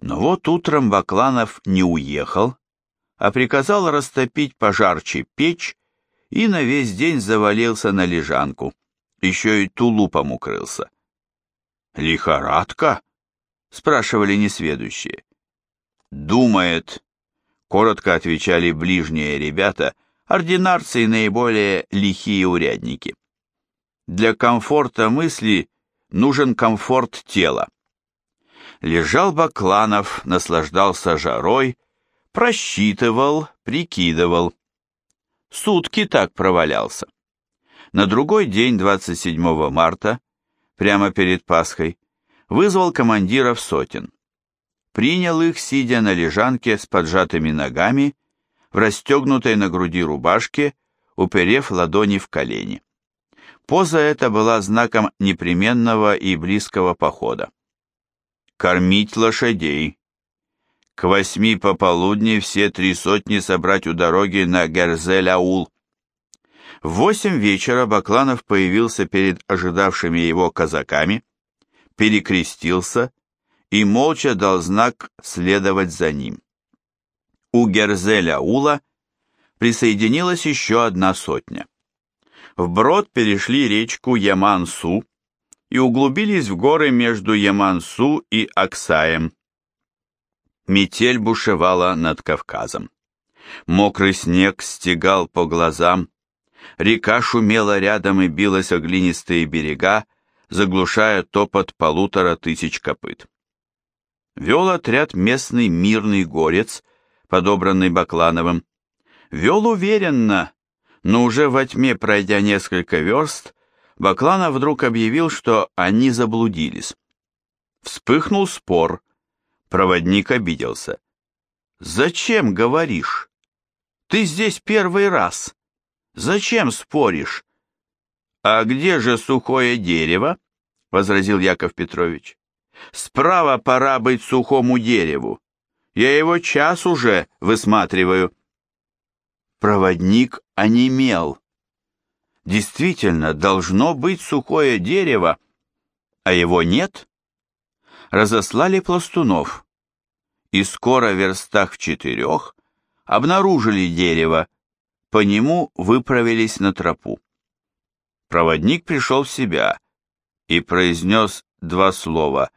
Но вот утром Бакланов не уехал, а приказал растопить пожарче печь и на весь день завалился на лежанку, еще и тулупом укрылся. «Лихорадка?» — спрашивали несведущие. «Думает», — коротко отвечали ближние ребята, ординарцы и наиболее лихие урядники. Для комфорта мысли нужен комфорт тела. Лежал Бакланов, наслаждался жарой, просчитывал, прикидывал. Сутки так провалялся. На другой день, 27 марта, прямо перед Пасхой, вызвал командиров сотен. Принял их, сидя на лежанке с поджатыми ногами, в расстегнутой на груди рубашке, уперев ладони в колени. Поза эта была знаком непременного и близкого похода. «Кормить лошадей», к восьми пополудни все три сотни собрать у дороги на Герзель-Аул. В восемь вечера Бакланов появился перед ожидавшими его казаками, перекрестился и молча дал знак следовать за ним. У Герзеля-Ула присоединилась еще одна сотня. Вброд перешли речку Ямансу и углубились в горы между Ямансу и Аксаем. Метель бушевала над Кавказом. Мокрый снег стегал по глазам, река шумела рядом и билась о глинистые берега, заглушая топот полутора тысяч копыт. Вел отряд местный мирный горец, подобранный Баклановым. Вел уверенно, но уже во тьме, пройдя несколько верст, Бакланов вдруг объявил, что они заблудились. Вспыхнул спор — Проводник обиделся. «Зачем говоришь? Ты здесь первый раз. Зачем споришь?» «А где же сухое дерево?» — возразил Яков Петрович. «Справа пора быть сухому дереву. Я его час уже высматриваю». Проводник онемел. Действительно, должно быть сухое дерево, а его нет. Разослали пластунов и скоро в верстах в четырех обнаружили дерево, по нему выправились на тропу. Проводник пришел в себя и произнес два слова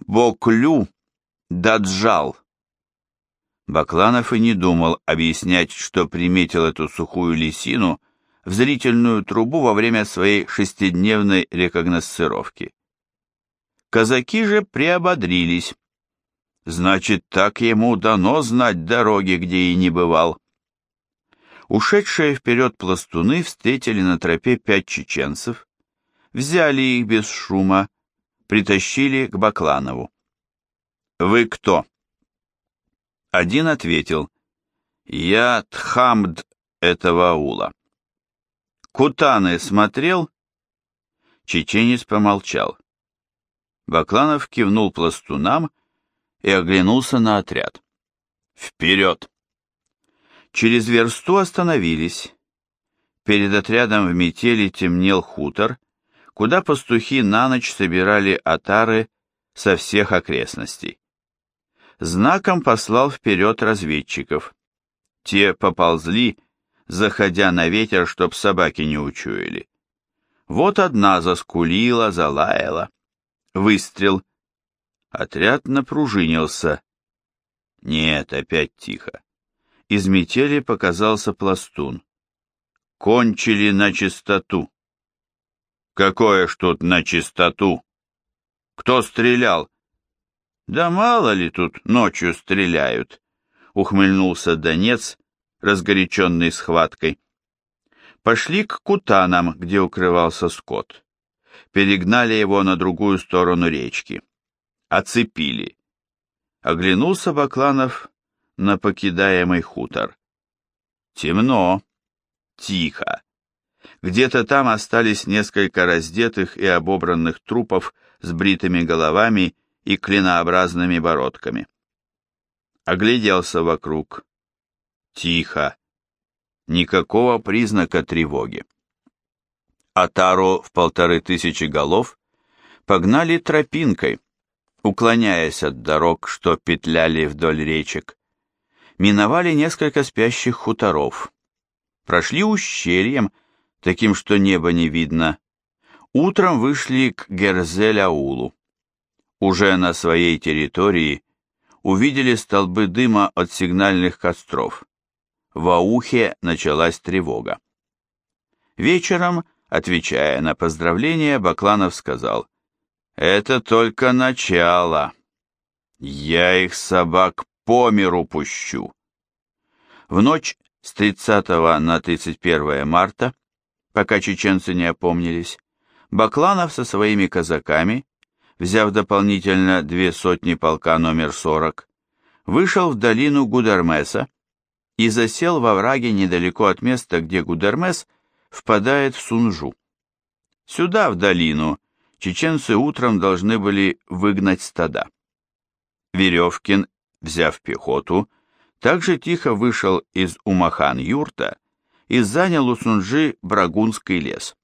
«Боклю даджал». Бакланов и не думал объяснять, что приметил эту сухую лисину в зрительную трубу во время своей шестидневной рекогносцировки. Казаки же приободрились, Значит, так ему дано знать дороги, где и не бывал. Ушедшие вперед пластуны встретили на тропе пять чеченцев, взяли их без шума, притащили к Бакланову. «Вы кто?» Один ответил, «Я Тхамд этого аула». «Кутаны смотрел?» Чеченец помолчал. Бакланов кивнул пластунам и оглянулся на отряд. «Вперед!» Через версту остановились. Перед отрядом в метели темнел хутор, куда пастухи на ночь собирали отары со всех окрестностей. Знаком послал вперед разведчиков. Те поползли, заходя на ветер, чтоб собаки не учуяли. Вот одна заскулила, залаяла. Выстрел — Отряд напружинился. Нет, опять тихо. Из метели показался пластун. Кончили на чистоту. Какое ж тут на чистоту? Кто стрелял? Да мало ли тут ночью стреляют, ухмыльнулся Донец, разгоряченный схваткой. Пошли к кутанам, где укрывался скот. Перегнали его на другую сторону речки оцепили. Оглянулся Бакланов на покидаемый хутор. Темно, тихо. Где-то там остались несколько раздетых и обобранных трупов с бритыми головами и клинообразными бородками. Огляделся вокруг. Тихо. Никакого признака тревоги. Атару в полторы тысячи голов погнали тропинкой, уклоняясь от дорог, что петляли вдоль речек. Миновали несколько спящих хуторов. Прошли ущельем, таким, что небо не видно. Утром вышли к Герзель-Аулу. Уже на своей территории увидели столбы дыма от сигнальных костров. В Аухе началась тревога. Вечером, отвечая на поздравления, Бакланов сказал, «Это только начало. Я их собак по миру пущу». В ночь с 30 на 31 марта, пока чеченцы не опомнились, Бакланов со своими казаками, взяв дополнительно две сотни полка номер 40, вышел в долину Гудармеса и засел во враге недалеко от места, где Гудармес впадает в Сунжу. Сюда, в долину, чеченцы утром должны были выгнать стада. Веревкин, взяв пехоту, также тихо вышел из Умахан-юрта и занял у Сунжи Брагунский лес.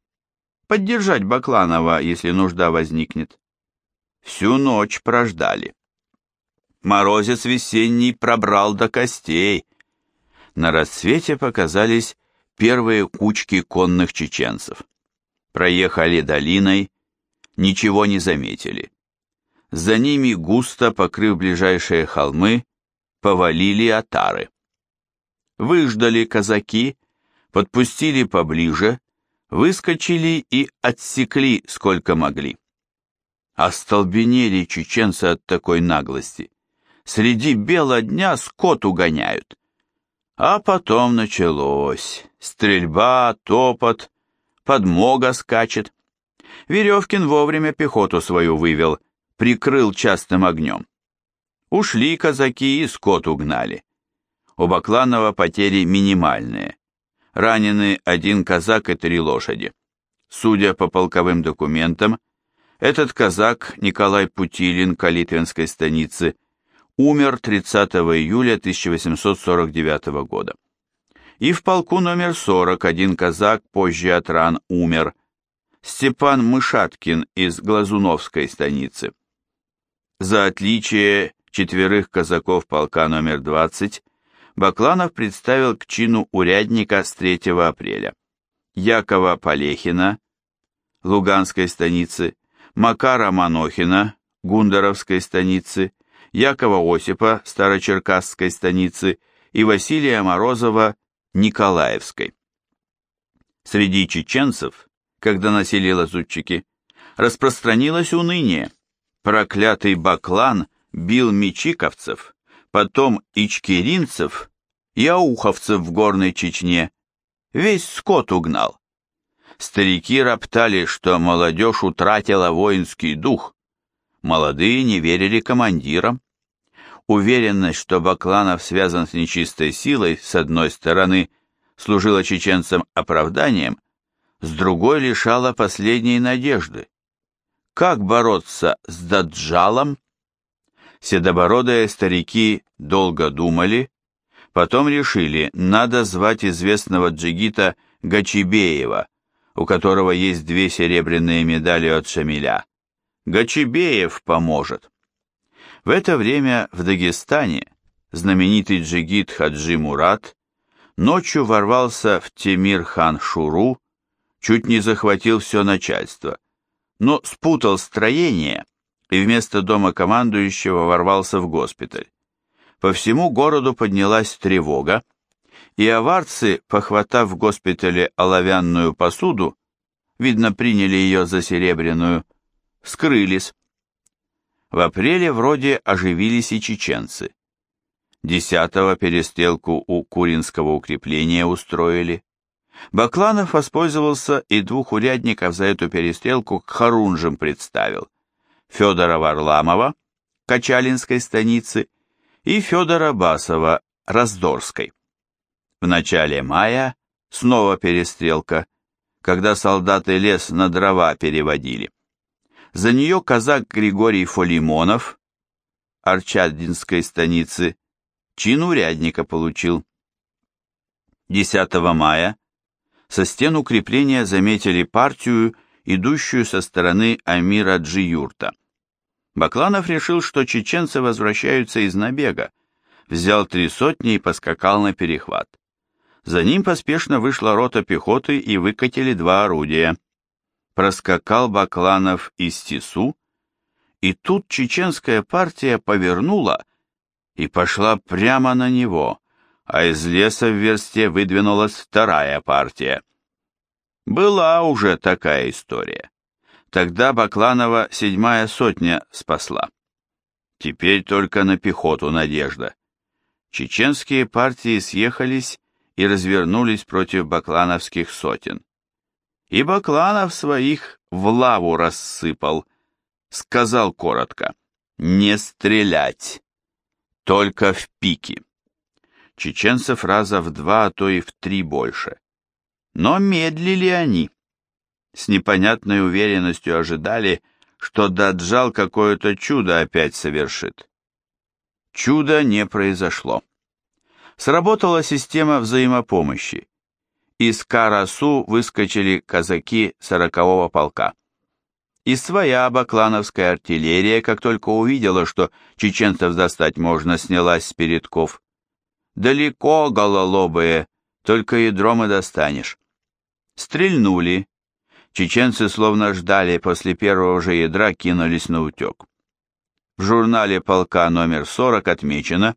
Поддержать Бакланова, если нужда возникнет. Всю ночь прождали. Морозец весенний пробрал до костей. На рассвете показались первые кучки конных чеченцев. Проехали долиной, ничего не заметили. За ними, густо покрыв ближайшие холмы, повалили отары. Выждали казаки, подпустили поближе, выскочили и отсекли сколько могли. Остолбенели чеченцы от такой наглости. Среди бела дня скот угоняют. А потом началось. Стрельба, топот, подмога скачет. Веревкин вовремя пехоту свою вывел, прикрыл частым огнем. Ушли казаки и скот угнали. У Бакланова потери минимальные. Ранены один казак и три лошади. Судя по полковым документам, этот казак Николай Путилин Калитвинской станицы умер 30 июля 1849 года. И в полку номер 40 один казак позже от ран умер. Степан Мышаткин из Глазуновской станицы. За отличие четверых казаков полка номер 20 Бакланов представил к чину урядника с 3 апреля. Якова Полехина, Луганской станицы, Макара Манохина, Гундаровской станицы, Якова Осипа, Старочеркасской станицы и Василия Морозова, Николаевской. Среди чеченцев, когда носили лазутчики, распространилось уныние. Проклятый Баклан – бил мечиковцев, потом ичкеринцев и ауховцев в горной Чечне, весь скот угнал. Старики роптали, что молодежь утратила воинский дух, молодые не верили командирам. Уверенность, что Бакланов связан с нечистой силой, с одной стороны, служила чеченцам оправданием, с другой лишала последней надежды. Как бороться с Даджалом? Седобородые старики долго думали, потом решили, надо звать известного джигита Гачибеева, у которого есть две серебряные медали от Шамиля. Гачибеев поможет. В это время в Дагестане знаменитый джигит Хаджи Мурат ночью ворвался в Темир-хан Шуру, чуть не захватил все начальство, но спутал строение и вместо дома командующего ворвался в госпиталь. По всему городу поднялась тревога, и аварцы, похватав в госпитале оловянную посуду, видно, приняли ее за серебряную, скрылись. В апреле вроде оживились и чеченцы. Десятого перестрелку у Куринского укрепления устроили. Бакланов воспользовался и двух урядников за эту перестрелку к Харунжам представил – Федора Варламова, Качалинской станицы, и Федора Басова, Раздорской. В начале мая снова перестрелка, когда солдаты лес на дрова переводили. За нее казак Григорий Фолимонов, Арчадинской станицы, чин урядника получил. 10 мая со стен укрепления заметили партию, идущую со стороны Амира Джиюрта. Бакланов решил, что чеченцы возвращаются из набега, взял три сотни и поскакал на перехват. За ним поспешно вышла рота пехоты и выкатили два орудия. Проскакал Бакланов из Тису, и тут чеченская партия повернула и пошла прямо на него, а из леса в версте выдвинулась вторая партия. Была уже такая история. Тогда Бакланова седьмая сотня спасла. Теперь только на пехоту надежда. Чеченские партии съехались и развернулись против баклановских сотен. И Бакланов своих в лаву рассыпал, сказал коротко, не стрелять, только в пики. Чеченцев раза в два, а то и в три больше. Но медлили они. С непонятной уверенностью ожидали, что Даджал какое-то чудо опять совершит. Чудо не произошло. Сработала система взаимопомощи. Из Карасу выскочили казаки сорокового полка. И своя баклановская артиллерия, как только увидела, что чеченцев достать можно, снялась с передков. Далеко, гололобые, только ядром и достанешь. Стрельнули. Чеченцы словно ждали, после первого же ядра кинулись на утек. В журнале полка номер 40 отмечено,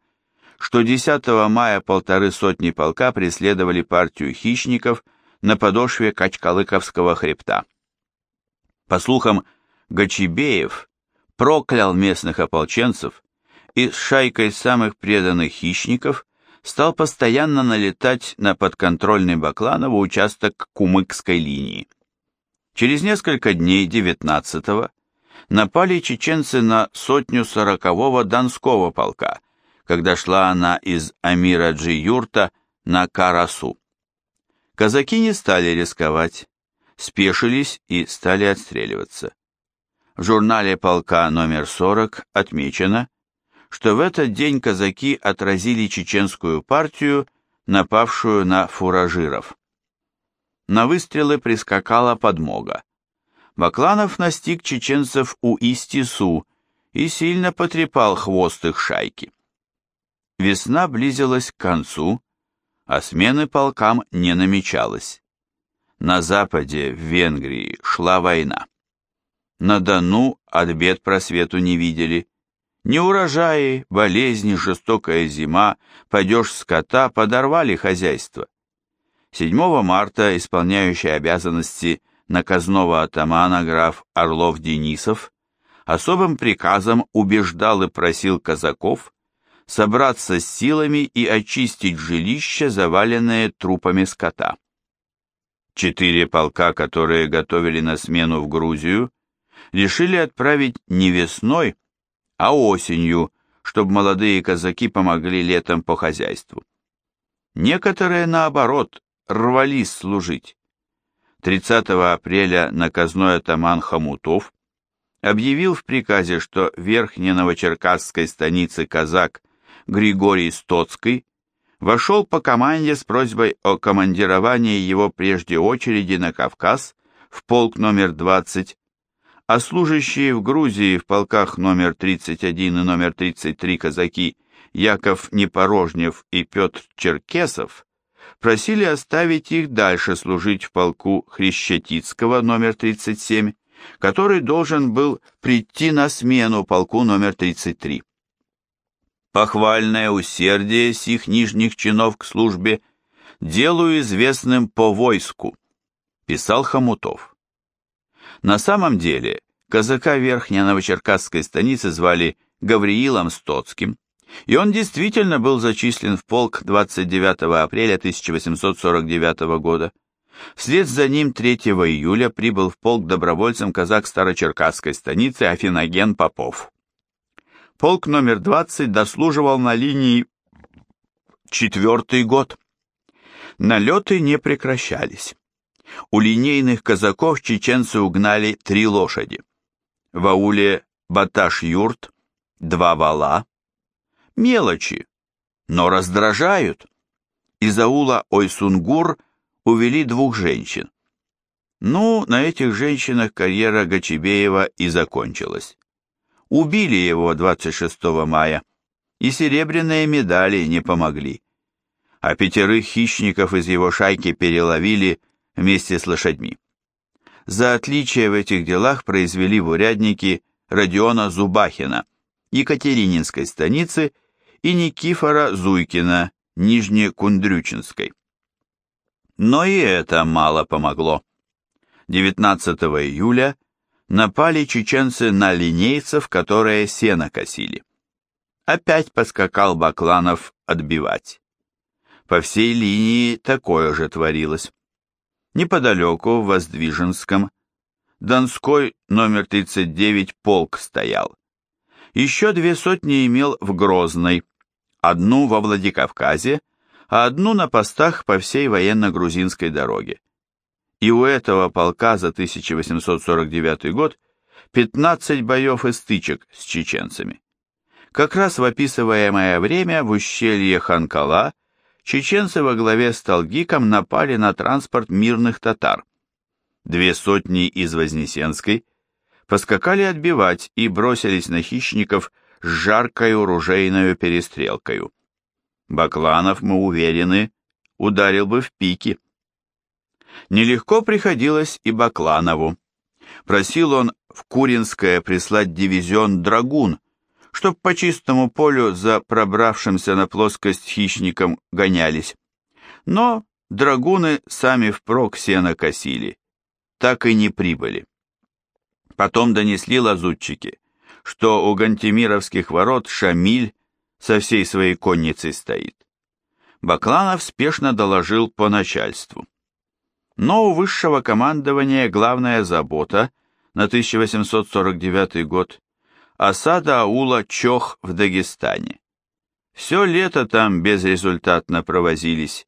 что 10 мая полторы сотни полка преследовали партию хищников на подошве Качкалыковского хребта. По слухам, Гачибеев проклял местных ополченцев и с шайкой самых преданных хищников стал постоянно налетать на подконтрольный Бакланову участок Кумыкской линии. Через несколько дней 19-го напали чеченцы на сотню сорокового Донского полка, когда шла она из Амира-Джи-Юрта на Карасу. Казаки не стали рисковать, спешились и стали отстреливаться. В журнале полка номер 40 отмечено, что в этот день казаки отразили чеченскую партию, напавшую на фуражиров. На выстрелы прискакала подмога. Бакланов настиг чеченцев у Истису и сильно потрепал хвост их шайки. Весна близилась к концу, а смены полкам не намечалось. На западе, в Венгрии, шла война. На Дону от бед просвету не видели. Неурожаи, болезни, жестокая зима, падеж скота подорвали хозяйство. 7 марта исполняющий обязанности наказного атамана граф Орлов-Денисов особым приказом убеждал и просил казаков собраться с силами и очистить жилища, заваленные трупами скота. Четыре полка, которые готовили на смену в Грузию, решили отправить не весной, а осенью, чтобы молодые казаки помогли летом по хозяйству. Некоторые, наоборот, рвались служить. 30 апреля наказной атаман Хомутов объявил в приказе, что в Верхне-Новочеркасской станице казак Григорий Стоцкий вошел по команде с просьбой о командировании его прежде очереди на Кавказ в полк номер 20 а служащие в Грузии в полках номер 31 и номер 33 казаки Яков Непорожнев и Петр Черкесов просили оставить их дальше служить в полку Хрещатицкого номер 37, который должен был прийти на смену полку номер 33. Похвальное усердие сих нижних чинов к службе делаю известным по войску, писал Хомутов. На самом деле, казака Верхней Новочеркасской станицы звали Гавриилом Стоцким, и он действительно был зачислен в полк 29 апреля 1849 года. Вслед за ним 3 июля прибыл в полк добровольцем казак Старочеркасской станицы Афиноген Попов. Полк номер 20 дослуживал на линии четвертый год. Налеты не прекращались. У линейных казаков чеченцы угнали три лошади. В ауле Баташ-Юрт два вала. Мелочи, но раздражают. Из аула Ойсунгур увели двух женщин. Ну, на этих женщинах карьера Гачебеева и закончилась. Убили его 26 мая, и серебряные медали не помогли. А пятерых хищников из его шайки переловили вместе с лошадьми. За отличие в этих делах произвели в урядники Родиона Зубахина, Екатерининской станицы и Никифора Зуйкина, Нижнекундрючинской. Но и это мало помогло. 19 июля напали чеченцы на линейцев, которые сено косили. Опять поскакал Бакланов отбивать. По всей линии такое же творилось. Неподалеку, в Воздвиженском, Донской номер 39 полк стоял. Еще две сотни имел в Грозной, одну во Владикавказе, а одну на постах по всей военно-грузинской дороге. И у этого полка за 1849 год 15 боев и стычек с чеченцами. Как раз в описываемое время в ущелье Ханкала чеченцы во главе с Талгиком напали на транспорт мирных татар. Две сотни из Вознесенской поскакали отбивать и бросились на хищников с жаркой оружейной перестрелкою. Бакланов, мы уверены, ударил бы в пики. Нелегко приходилось и Бакланову. Просил он в Куринское прислать дивизион «Драгун», чтоб по чистому полю за пробравшимся на плоскость хищником гонялись. Но драгуны сами впрок сено косили, так и не прибыли. Потом донесли лазутчики, что у Гантемировских ворот Шамиль со всей своей конницей стоит. Бакланов спешно доложил по начальству. Но у высшего командования главная забота на 1849 год – осада аула Чох в Дагестане. Все лето там безрезультатно провозились.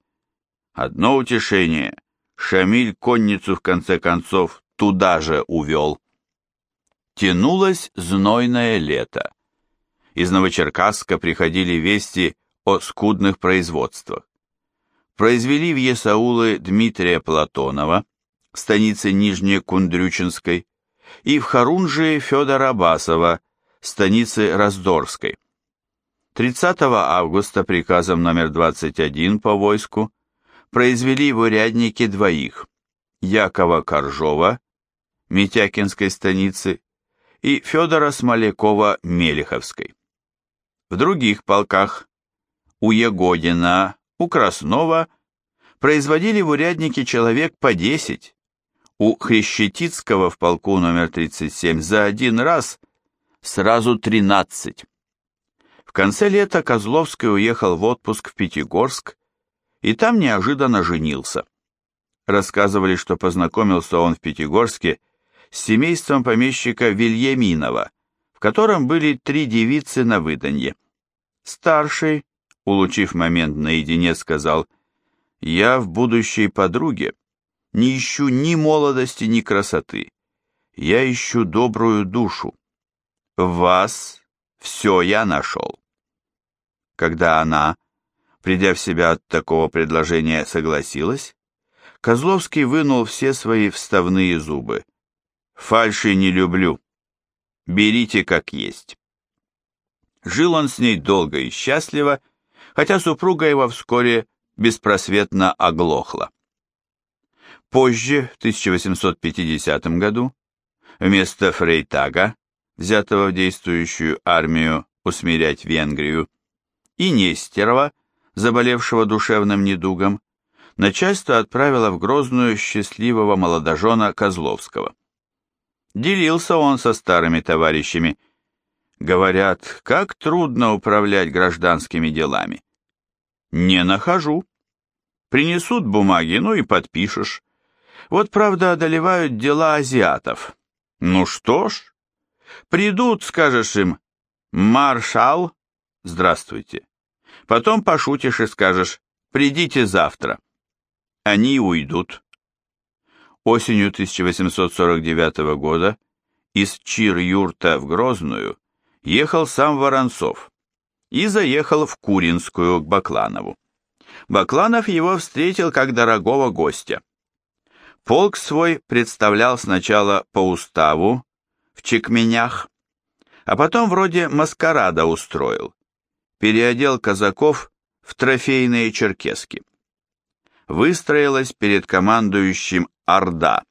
Одно утешение – Шамиль конницу в конце концов туда же увел. Тянулось знойное лето. Из Новочеркасска приходили вести о скудных производствах произвели в Есаулы Дмитрия Платонова, станицы Нижнекундрючинской, и в Харунжии Федора Басова, станицы Раздорской. 30 августа приказом номер 21 по войску произвели в уряднике двоих Якова Коржова, Митякинской станицы, и Федора Смолякова Мелеховской. В других полках у Ягодина у Краснова производили в уряднике человек по 10, у Хрещетицкого в полку номер 37 за один раз сразу 13. В конце лета Козловский уехал в отпуск в Пятигорск и там неожиданно женился. Рассказывали, что познакомился он в Пятигорске с семейством помещика Вильяминова, в котором были три девицы на выданье. Старший, улучив момент наедине, сказал, «Я в будущей подруге не ищу ни молодости, ни красоты. Я ищу добрую душу. Вас все я нашел». Когда она, придя в себя от такого предложения, согласилась, Козловский вынул все свои вставные зубы. «Фальши не люблю. Берите как есть». Жил он с ней долго и счастливо, хотя супруга его вскоре беспросветно оглохла. Позже, в 1850 году, вместо Фрейтага, взятого в действующую армию усмирять Венгрию, и Нестерова, заболевшего душевным недугом, начальство отправило в Грозную счастливого молодожена Козловского. Делился он со старыми товарищами. Говорят, как трудно управлять гражданскими делами. Не нахожу. Принесут бумаги, ну и подпишешь. Вот, правда, одолевают дела азиатов. Ну что ж, придут, скажешь им, маршал, здравствуйте. Потом пошутишь и скажешь, придите завтра. Они уйдут. Осенью 1849 года из Чир-Юрта в Грозную ехал сам Воронцов и заехал в Куринскую к Бакланову. Бакланов его встретил как дорогого гостя. Полк свой представлял сначала по уставу в Чекменях, А потом вроде маскарада устроил. Переодел казаков в трофейные черкески. Выстроилась перед командующим Орда.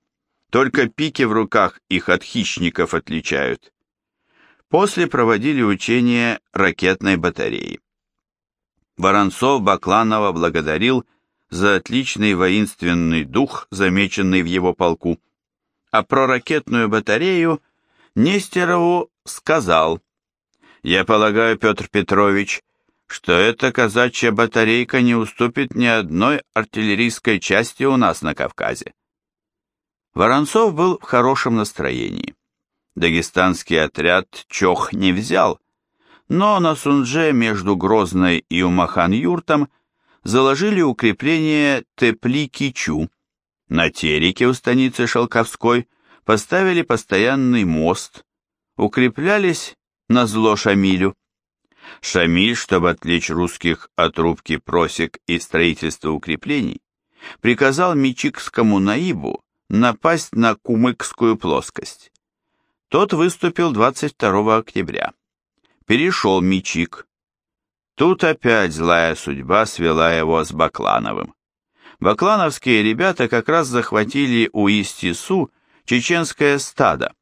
Только пики в руках их от хищников отличают. После проводили учения ракетной батареи. Воронцов Бакланова благодарил за отличный воинственный дух, замеченный в его полку. А про ракетную батарею Нестерову сказал, «Я полагаю, Петр Петрович, что эта казачья батарейка не уступит ни одной артиллерийской части у нас на Кавказе». Воронцов был в хорошем настроении. Дагестанский отряд Чох не взял, но на Сунже между Грозной и Умахан-Юртом заложили укрепление Тепли-Кичу. На Тереке у станицы Шелковской поставили постоянный мост, укреплялись на зло Шамилю. Шамиль, чтобы отвлечь русских от рубки просек и строительства укреплений, приказал Мичикскому наибу напасть на Кумыкскую плоскость. Тот выступил 22 октября. Перешел Мичик. Тут опять злая судьба свела его с Баклановым. Баклановские ребята как раз захватили у Истису чеченское стадо,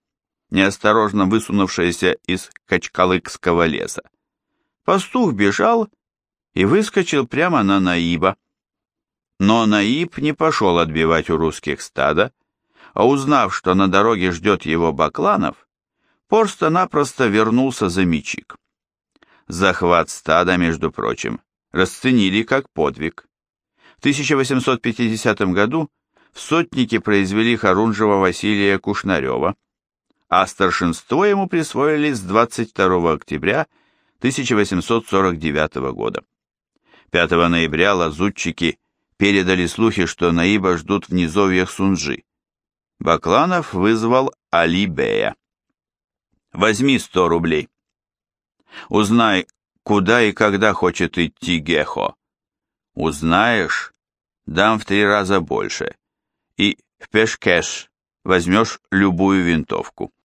неосторожно высунувшееся из Качкалыкского леса. Пастух бежал и выскочил прямо на Наиба. Но Наиб не пошел отбивать у русских стада, а узнав, что на дороге ждет его Бакланов, просто-напросто вернулся за мечик. Захват стада, между прочим, расценили как подвиг. В 1850 году в сотнике произвели Харунжева Василия Кушнарева, а старшинство ему присвоили с 22 октября 1849 года. 5 ноября лазутчики передали слухи, что Наиба ждут в низовьях Сунжи. Бакланов вызвал Али Бея. «Возьми сто рублей. Узнай, куда и когда хочет идти Гехо. Узнаешь, дам в три раза больше и в Пешкеш возьмешь любую винтовку.